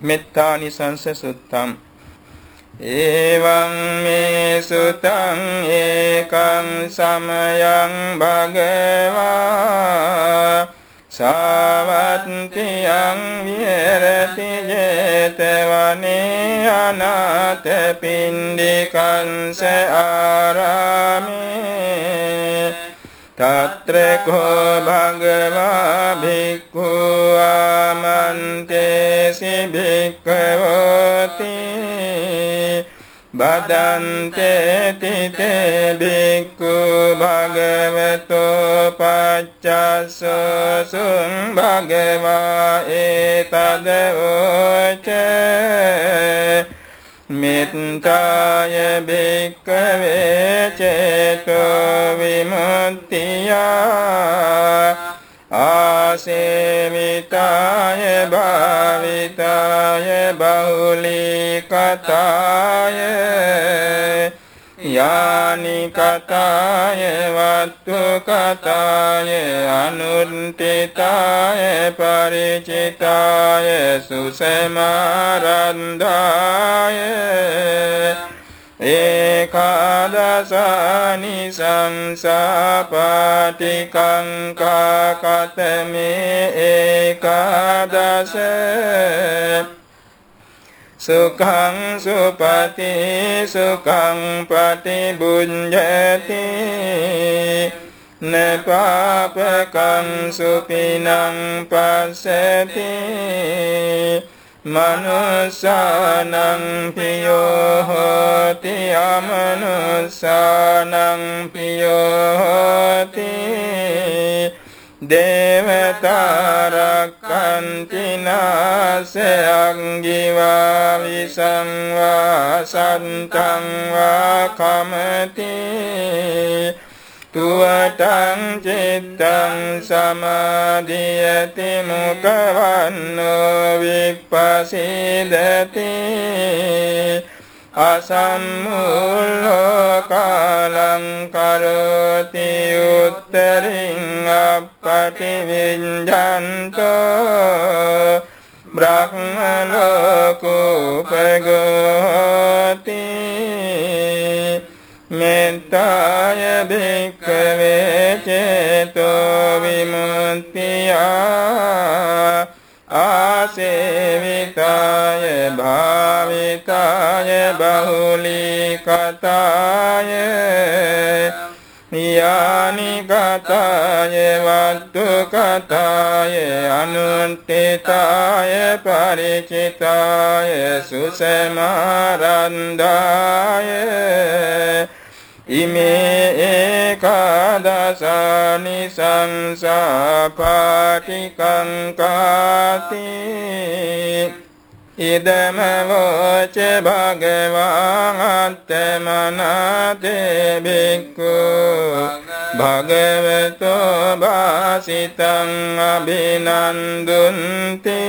මෙත්තානිසංස සුත්තම් එවං මේ සුතං ඒකං සමයං භගවා. සාවත්තියං විහෙරති ජේතවනේ අනාත පින්ඩිකංස ආරාමේ. තත්‍රකෝ භගවා භික්ඛු ආමන්තේ. ආමන්තේසි භික්ඛවති බදන්තේ තිතේ භික්ඛු භගවතෝ පච්චස්සසුං භගවා ඒතදෝචේ මෙත්තාය භික්කවේ චේතෝ විමුක්තියා ආසේවිතාය භාවිතාය බහුලීකතාය යානි කතාය වත්තු කතාය අනුන්තිතාය පරිචිතාය සුසමාරන්දාය ඒකාදසානි සංසාපාටිකංකා කතමේ ඒකාදස සුඛං සුපති සුඛං පටිබුඤ්ජති නපාපකං සුපිනං පස්සති මනුස්සානං පියෝ හෝති අමනුස්සානං පියෝ හෝති දේවතාරක්කන්තිනාසයං ගිවා විසංවාසන්තං වා කමති. තුවටං චිත්තං සමාධියති මුකවන්නෝ විප්පසීදති අසම්මුල්ලෝ කාලං කරති උත්තරින් අපටි විඤ්ඤන්තෝ බ්‍රහ්ම ලෝකෝපගෝති මෙත්තාය භික්ඛවේ චේතෝ විමුක්තියා ආසේවිතාය භාවිතාය බහුලීකතාය යානි කතාය වත්තු කතාය අනුන්තිතාය පරිචිතාය සුසමාරන්දාය ඉමේ ඒකාදසානි සංසාපාටිකංකාති ඉදම වෝච භගවාන් අත්තමනාතේ බික්ඛු. භගවතෝ වාසිතං අභිනන්දුන්ති.